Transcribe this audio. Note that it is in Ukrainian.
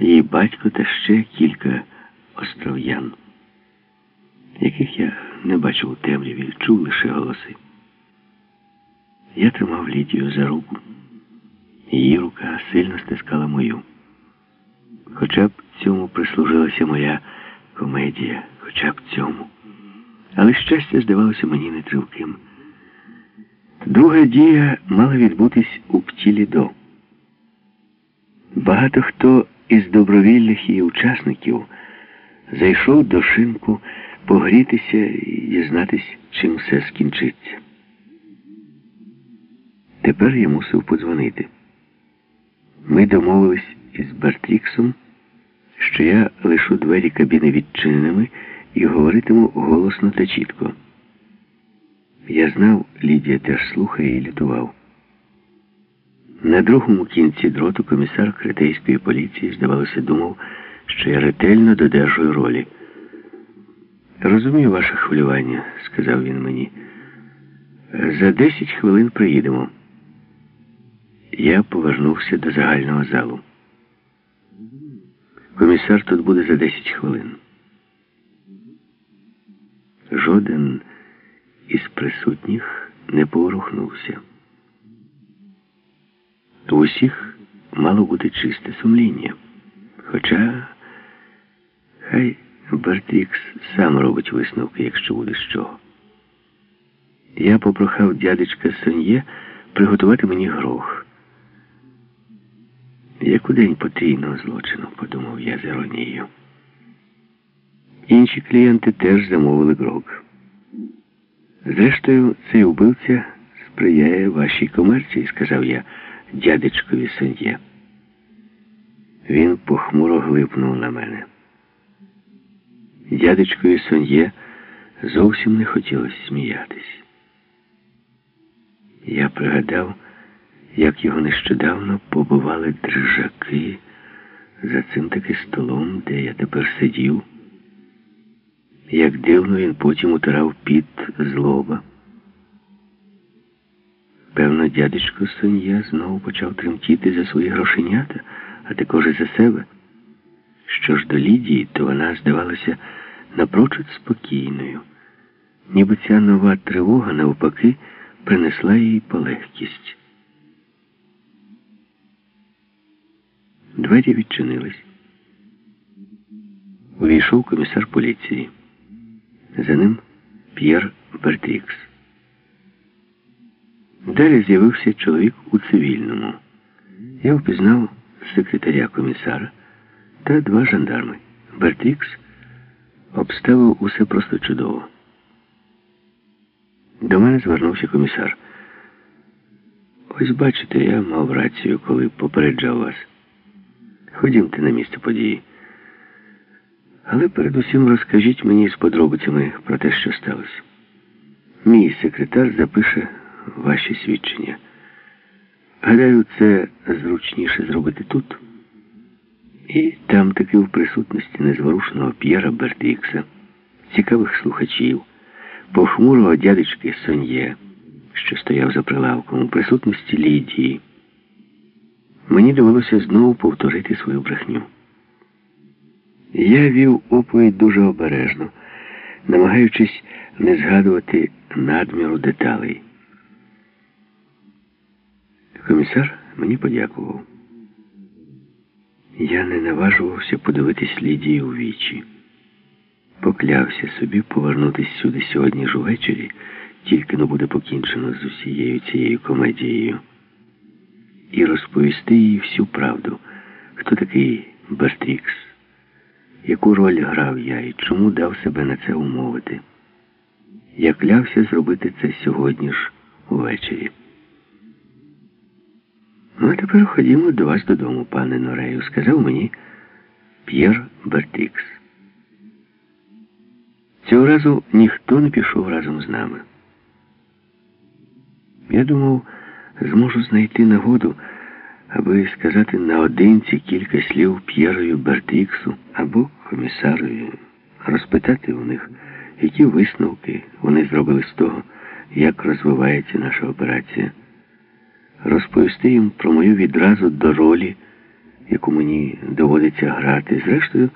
її батько та ще кілька остров'ян, яких я не бачив у темряві, чув лише голоси. Я тримав Лідію за руку. Її рука сильно стискала мою. Хоча б цьому прислужилася моя комедія, хоча б цьому. Але щастя здавалося мені нетривким. Друга дія мала відбутись у птілі до. Багато хто із добровільних її учасників зайшов до шинку погрітися і дізнатись, чим все скінчиться. Тепер я мусив подзвонити. Ми домовились із Бертріксом, що я лишу двері кабіни відчиненими і говоритиму голосно та чітко. Я знав, Лідія теж слухає і лютував. На другому кінці дроту комісар Критейської поліції, здавалося, думав, що я ретельно додержую ролі. Розумію ваше хвилювання, сказав він мені. За десять хвилин приїдемо. Я повернувся до загального залу. Комісар тут буде за 10 хвилин. Жоден із присутніх не поворухнувся. У усіх мало бути чисте сумління. Хоча хай Бертрікс сам робить висновки, якщо буде з чого. Я попрохав дядечка Сон'є приготувати мені грох. Як у день потрійного злочину, подумав я з іронією. Інші клієнти теж замовили грок. Зрештою, цей убивця сприяє вашій комерції, сказав я дядечкові Сен'є. Він похмуро глипнув на мене. Дядечкові Сон'є зовсім не хотілося сміятись. Я пригадав, як його нещодавно побували дрижаки за цим таки столом, де я тепер сидів, як дивно він потім утирав піт злоба. Певно, дядечко Сон'я знову почав тремтіти за свої грошенята, а також і за себе. Що ж до Лідії, то вона здавалася напрочуд спокійною, ніби ця нова тривога, навпаки, принесла їй полегкість. Двері відчинились. Увійшов комісар поліції. За ним П'єр Бертрікс. Далі з'явився чоловік у цивільному. Я впізнав секретаря комісара та два жандарми. Бертрікс обставив усе просто чудово. До мене звернувся комісар. Ось бачите, я мав рацію, коли попереджав вас. Ходімте на місце події. Але передусім розкажіть мені з подробицями про те, що сталося. Мій секретар запише ваші свідчення. Гадаю, це зручніше зробити тут. І там таки в присутності незворушного П'єра Бертікса, цікавих слухачів, похмурого дядечки Сон'є, що стояв за прилавком, у присутності Лідії. Мені довелося знову повторити свою брехню. Я вів оповідь дуже обережно, намагаючись не згадувати надміру деталей. Комісар мені подякував. Я не наважувався подивитись Лідії у вічі. Поклявся собі повернутися сюди сьогодні ж увечері, тільки не буде покінчено з усією цією комедією і розповісти їй всю правду, хто такий Бертрікс, яку роль грав я і чому дав себе на це умовити. Я клявся зробити це сьогодні ж увечері. Ну, а тепер ходімо до вас додому, пане Норею, сказав мені П'єр Бертрікс. Цього разу ніхто не пішов разом з нами. Я думав, зможу знайти нагоду, аби сказати наодинці кілька слів П'єрові Бертріксу або комісарові, розпитати у них, які висновки вони зробили з того, як розвивається наша операція, розповісти їм про мою відразу до ролі яку мені доводиться грати. Зрештою,